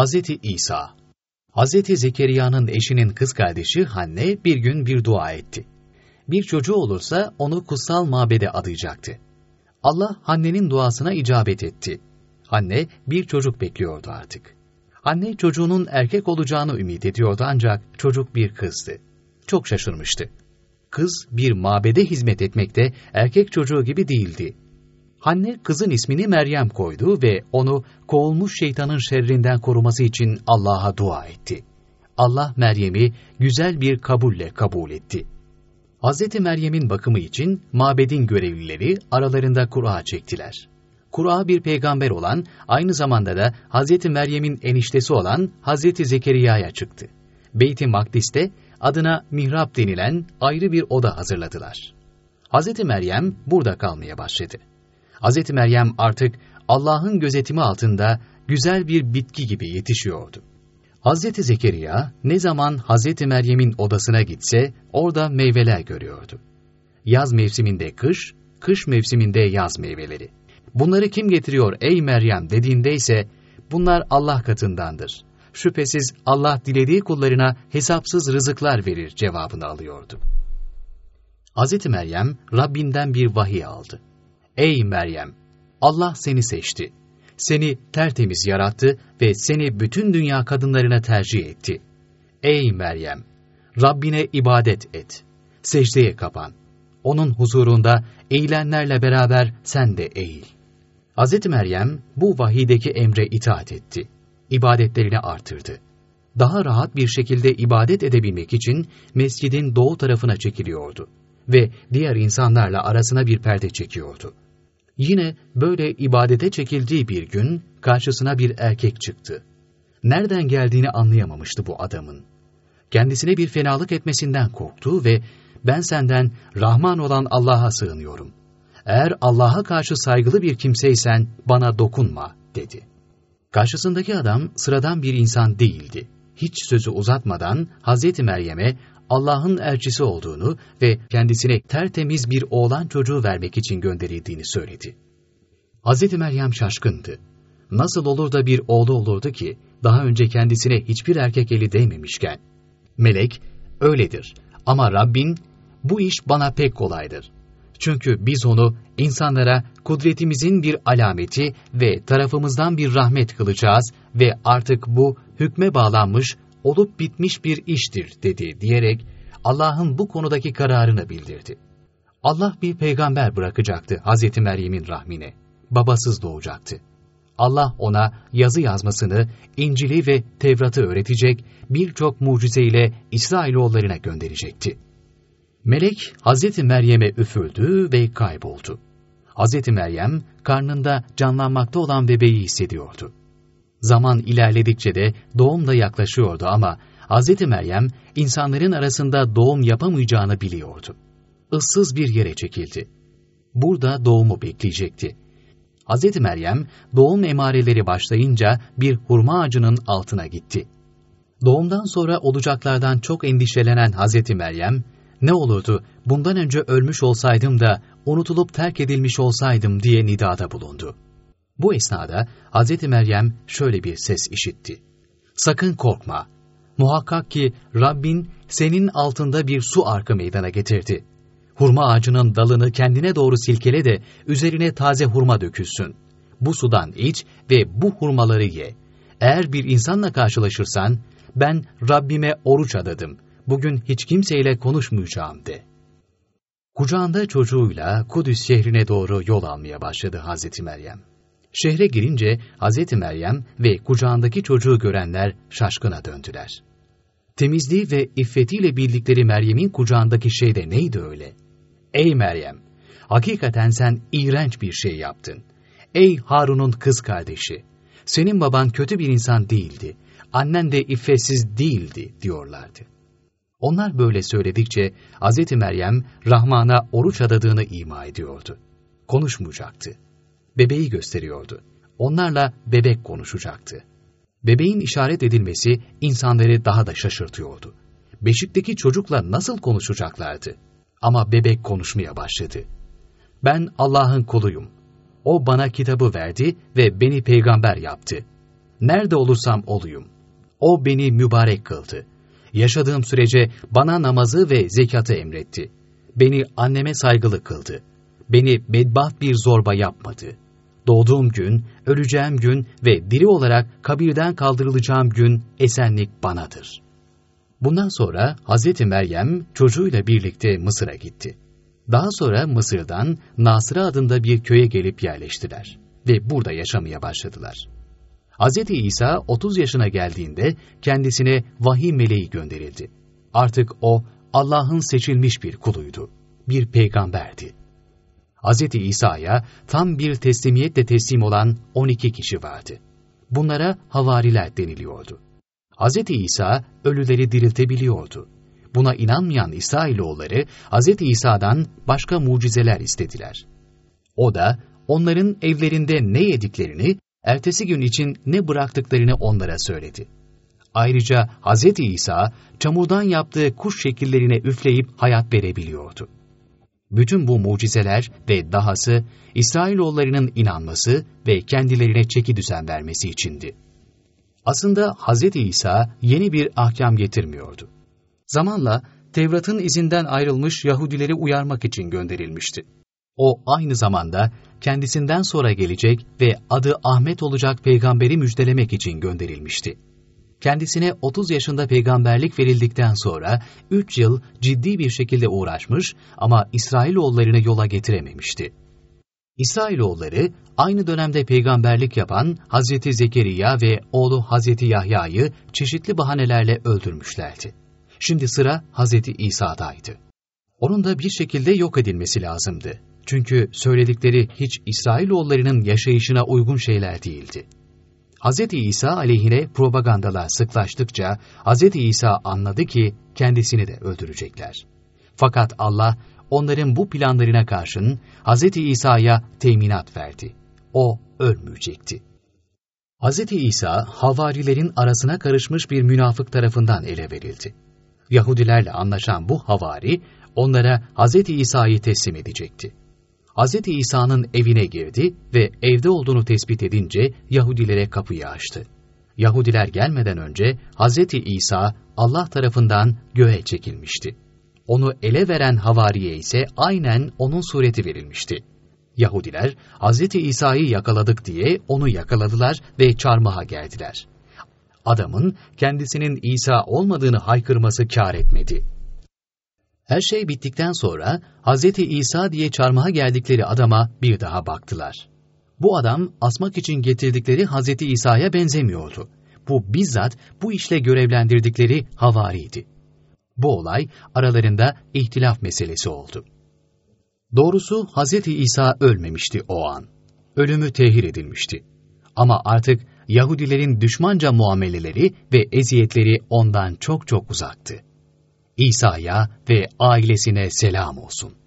Hazreti İsa Hazreti Zekeriya'nın eşinin kız kardeşi Hanne bir gün bir dua etti. Bir çocuğu olursa onu kutsal mabede adayacaktı. Allah Hanne'nin duasına icabet etti. Hanne bir çocuk bekliyordu artık. Anne çocuğunun erkek olacağını ümit ediyordu ancak çocuk bir kızdı. Çok şaşırmıştı. Kız bir mabede hizmet etmekte erkek çocuğu gibi değildi. Anne kızın ismini Meryem koydu ve onu kovulmuş şeytanın şerrinden koruması için Allah'a dua etti. Allah Meryem'i güzel bir kabulle kabul etti. Hz. Meryem'in bakımı için mabedin görevlileri aralarında kura çektiler. Kura bir peygamber olan, aynı zamanda da Hz. Meryem'in eniştesi olan Hz. Zekeriya'ya çıktı. Beyt-i Makdis'te adına mihrap denilen ayrı bir oda hazırladılar. Hz. Meryem burada kalmaya başladı. Hz. Meryem artık Allah'ın gözetimi altında güzel bir bitki gibi yetişiyordu. Hz. Zekeriya ne zaman Hz. Meryem'in odasına gitse orada meyveler görüyordu. Yaz mevsiminde kış, kış mevsiminde yaz meyveleri. Bunları kim getiriyor ey Meryem dediğinde ise bunlar Allah katındandır. Şüphesiz Allah dilediği kullarına hesapsız rızıklar verir cevabını alıyordu. Hz. Meryem Rabbinden bir vahiy aldı. Ey Meryem! Allah seni seçti. Seni tertemiz yarattı ve seni bütün dünya kadınlarına tercih etti. Ey Meryem! Rabbine ibadet et. Secdeye kapan. Onun huzurunda eğilenlerle beraber sen de eğil. Hz. Meryem bu vahideki emre itaat etti. İbadetlerini artırdı. Daha rahat bir şekilde ibadet edebilmek için mescidin doğu tarafına çekiliyordu ve diğer insanlarla arasına bir perde çekiyordu. Yine böyle ibadete çekildiği bir gün karşısına bir erkek çıktı. Nereden geldiğini anlayamamıştı bu adamın. Kendisine bir fenalık etmesinden korktu ve ben senden Rahman olan Allah'a sığınıyorum. Eğer Allah'a karşı saygılı bir kimseysen bana dokunma dedi. Karşısındaki adam sıradan bir insan değildi. Hiç sözü uzatmadan Hazreti Meryem'e Allah'ın elçisi olduğunu ve kendisine tertemiz bir oğlan çocuğu vermek için gönderildiğini söyledi. Hz. Meryem şaşkındı. Nasıl olur da bir oğlu olurdu ki daha önce kendisine hiçbir erkek eli değmemişken? Melek, öyledir ama Rabbin bu iş bana pek kolaydır. Çünkü biz onu insanlara kudretimizin bir alameti ve tarafımızdan bir rahmet kılacağız ve artık bu hükme bağlanmış olup bitmiş bir iştir dedi diyerek Allah'ın bu konudaki kararını bildirdi. Allah bir peygamber bırakacaktı Hazreti Meryem'in rahmine. Babasız doğacaktı. Allah ona yazı yazmasını, İncil'i ve Tevrat'ı öğretecek, birçok mucizeyle İsrailoğullarına gönderecekti. Melek Hazreti Meryem'e üfüldü ve kayboldu. Hazreti Meryem karnında canlanmakta olan bebeği hissediyordu. Zaman ilerledikçe de doğum da yaklaşıyordu ama Hz. Meryem insanların arasında doğum yapamayacağını biliyordu. Issız bir yere çekildi. Burada doğumu bekleyecekti. Hz. Meryem doğum emareleri başlayınca bir hurma ağacının altına gitti. Doğumdan sonra olacaklardan çok endişelenen Hz. Meryem, ne olurdu bundan önce ölmüş olsaydım da unutulup terk edilmiş olsaydım diye nidada bulundu. Bu esnada Hz. Meryem şöyle bir ses işitti. Sakın korkma. Muhakkak ki Rabbin senin altında bir su arkı meydana getirdi. Hurma ağacının dalını kendine doğru silkele de üzerine taze hurma dökülsün. Bu sudan iç ve bu hurmaları ye. Eğer bir insanla karşılaşırsan, ben Rabbime oruç adadım. Bugün hiç kimseyle konuşmayacağım de. Kucağında çocuğuyla Kudüs şehrine doğru yol almaya başladı Hazreti Meryem. Şehre girince Hz. Meryem ve kucağındaki çocuğu görenler şaşkına döndüler. Temizliği ve iffetiyle bildikleri Meryem'in kucağındaki şey de neydi öyle? Ey Meryem! Hakikaten sen iğrenç bir şey yaptın. Ey Harun'un kız kardeşi! Senin baban kötü bir insan değildi. Annen de iffetsiz değildi diyorlardı. Onlar böyle söyledikçe Hz. Meryem Rahman'a oruç adadığını ima ediyordu. Konuşmayacaktı bebeği gösteriyordu. Onlarla bebek konuşacaktı. Bebeğin işaret edilmesi insanları daha da şaşırtıyordu. Beşikteki çocukla nasıl konuşacaklardı? Ama bebek konuşmaya başladı. Ben Allah'ın kuluyum. O bana kitabı verdi ve beni peygamber yaptı. nerede olursam olayım. O beni mübarek kıldı. Yaşadığım sürece bana namazı ve zekatı emretti. Beni anneme saygılı kıldı. Beni bedbaht bir zorba yapmadı. Doğduğum gün, öleceğim gün ve diri olarak kabirden kaldırılacağım gün esenlik banadır. Bundan sonra Hz. Meryem çocuğuyla birlikte Mısır'a gitti. Daha sonra Mısır'dan Nasıra adında bir köye gelip yerleştiler ve burada yaşamaya başladılar. Hz. İsa 30 yaşına geldiğinde kendisine vahiy meleği gönderildi. Artık o Allah'ın seçilmiş bir kuluydu, bir peygamberdi. Hz. İsa'ya tam bir teslimiyetle teslim olan 12 kişi vardı. Bunlara havariler deniliyordu. Hz. İsa ölüleri diriltebiliyordu. Buna inanmayan İsrailoğulları Hz. İsa'dan başka mucizeler istediler. O da onların evlerinde ne yediklerini, ertesi gün için ne bıraktıklarını onlara söyledi. Ayrıca Hz. İsa çamurdan yaptığı kuş şekillerine üfleyip hayat verebiliyordu. Bütün bu mucizeler ve dahası İsrailoğullarının inanması ve kendilerine çeki düzen vermesi içindi. Aslında Hz. İsa yeni bir ahkam getirmiyordu. Zamanla Tevrat'ın izinden ayrılmış Yahudileri uyarmak için gönderilmişti. O aynı zamanda kendisinden sonra gelecek ve adı Ahmet olacak peygamberi müjdelemek için gönderilmişti. Kendisine 30 yaşında peygamberlik verildikten sonra 3 yıl ciddi bir şekilde uğraşmış ama İsrailoğullarını yola getirememişti. İsrailoğulları aynı dönemde peygamberlik yapan Hazreti Zekeriya ve oğlu Hazreti Yahya'yı çeşitli bahanelerle öldürmüşlerdi. Şimdi sıra Hazreti İsa'daydı. Onun da bir şekilde yok edilmesi lazımdı. Çünkü söyledikleri hiç İsrailoğullarının yaşayışına uygun şeyler değildi. Hz. İsa aleyhine propagandalar sıklaştıkça Hz. İsa anladı ki kendisini de öldürecekler. Fakat Allah onların bu planlarına karşın Hz. İsa'ya teminat verdi. O ölmeyecekti. Hz. İsa havarilerin arasına karışmış bir münafık tarafından ele verildi. Yahudilerle anlaşan bu havari onlara Hz. İsa'yı teslim edecekti. Hz. İsa'nın evine girdi ve evde olduğunu tespit edince Yahudilere kapıyı açtı. Yahudiler gelmeden önce Hz. İsa Allah tarafından göğe çekilmişti. Onu ele veren havariye ise aynen onun sureti verilmişti. Yahudiler Hz. İsa'yı yakaladık diye onu yakaladılar ve çarmıha geldiler. Adamın kendisinin İsa olmadığını haykırması kâr etmedi. Her şey bittikten sonra Hz. İsa diye çarmıha geldikleri adama bir daha baktılar. Bu adam asmak için getirdikleri Hz. İsa'ya benzemiyordu. Bu bizzat bu işle görevlendirdikleri havariydi. Bu olay aralarında ihtilaf meselesi oldu. Doğrusu Hz. İsa ölmemişti o an. Ölümü tehir edilmişti. Ama artık Yahudilerin düşmanca muameleleri ve eziyetleri ondan çok çok uzaktı. İsa'ya ve ailesine selam olsun.